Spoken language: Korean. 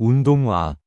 운동화